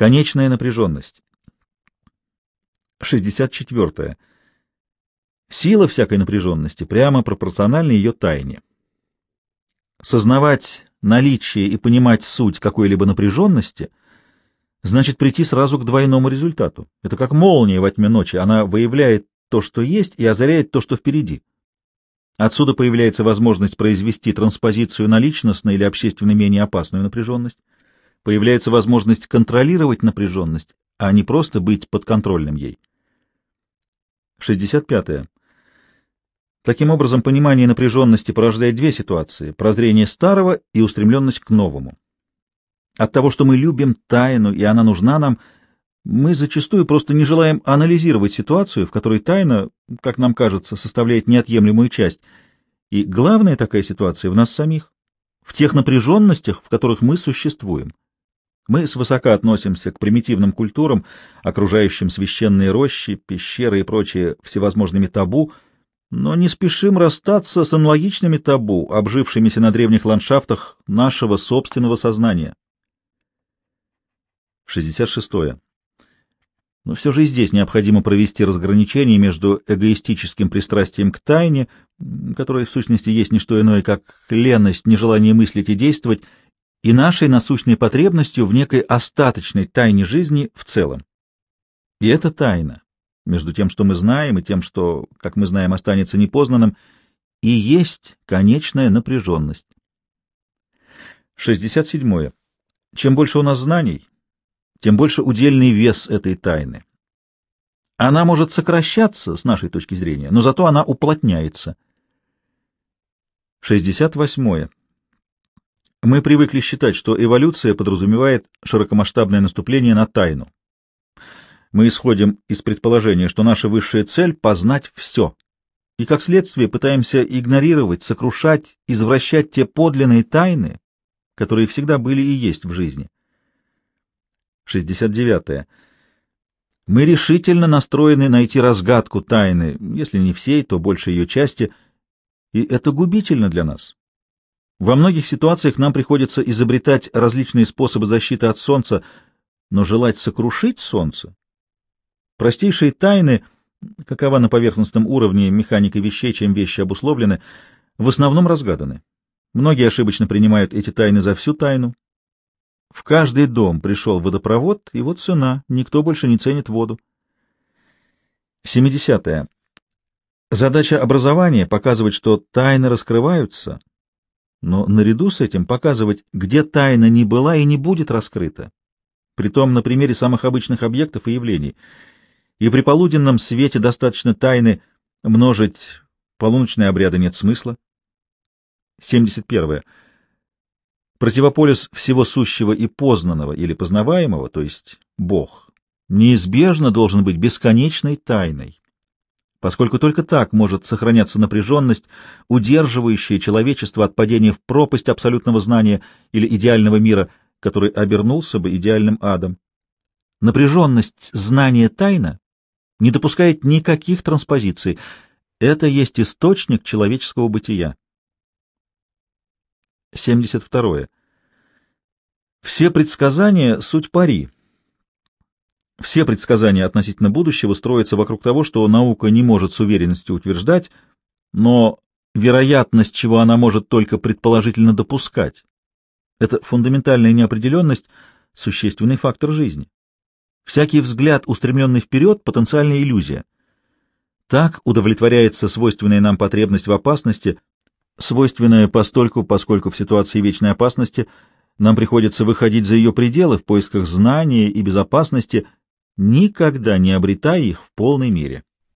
Конечная напряженность. 64. Сила всякой напряженности прямо пропорциональна ее тайне. Сознавать наличие и понимать суть какой-либо напряженности значит прийти сразу к двойному результату. Это как молния во тьме ночи, она выявляет то, что есть, и озаряет то, что впереди. Отсюда появляется возможность произвести транспозицию на личностную или общественно менее опасную напряженность. Появляется возможность контролировать напряженность, а не просто быть подконтрольным ей. 65. -е. Таким образом, понимание напряженности порождает две ситуации — прозрение старого и устремленность к новому. От того, что мы любим тайну, и она нужна нам, мы зачастую просто не желаем анализировать ситуацию, в которой тайна, как нам кажется, составляет неотъемлемую часть. И главная такая ситуация в нас самих, в тех напряженностях, в которых мы существуем. Мы свысока относимся к примитивным культурам, окружающим священные рощи, пещеры и прочие всевозможными табу, но не спешим расстаться с аналогичными табу, обжившимися на древних ландшафтах нашего собственного сознания. 66. Но все же и здесь необходимо провести разграничение между эгоистическим пристрастием к тайне, которое в сущности есть не что иное, как леность, нежелание мыслить и действовать, и нашей насущной потребностью в некой остаточной тайне жизни в целом. И это тайна, между тем, что мы знаем, и тем, что, как мы знаем, останется непознанным, и есть конечная напряженность. 67. Чем больше у нас знаний, тем больше удельный вес этой тайны. Она может сокращаться с нашей точки зрения, но зато она уплотняется. 68. Мы привыкли считать, что эволюция подразумевает широкомасштабное наступление на тайну. Мы исходим из предположения, что наша высшая цель — познать все, и как следствие пытаемся игнорировать, сокрушать, извращать те подлинные тайны, которые всегда были и есть в жизни. 69. -е. Мы решительно настроены найти разгадку тайны, если не всей, то больше ее части, и это губительно для нас. Во многих ситуациях нам приходится изобретать различные способы защиты от солнца, но желать сокрушить солнце? Простейшие тайны, какова на поверхностном уровне механика вещей, чем вещи обусловлены, в основном разгаданы. Многие ошибочно принимают эти тайны за всю тайну. В каждый дом пришел водопровод, и вот цена, никто больше не ценит воду. 70. -е. Задача образования — показывать, что тайны раскрываются, но наряду с этим показывать, где тайна не была и не будет раскрыта, притом на примере самых обычных объектов и явлений. И при полуденном свете достаточно тайны множить полуночные обряды нет смысла. 71. Противополюс всего сущего и познанного или познаваемого, то есть Бог, неизбежно должен быть бесконечной тайной поскольку только так может сохраняться напряженность, удерживающая человечество от падения в пропасть абсолютного знания или идеального мира, который обернулся бы идеальным адом. Напряженность знания тайна не допускает никаких транспозиций. Это есть источник человеческого бытия. 72. Все предсказания — суть пари, все предсказания относительно будущего строятся вокруг того, что наука не может с уверенностью утверждать, но вероятность, чего она может только предположительно допускать. Это фундаментальная неопределенность — существенный фактор жизни. Всякий взгляд, устремленный вперед, — потенциальная иллюзия. Так удовлетворяется свойственная нам потребность в опасности, свойственная постольку, поскольку в ситуации вечной опасности нам приходится выходить за ее пределы в поисках знания и безопасности — никогда не обретая их в полной мере.